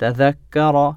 تذكر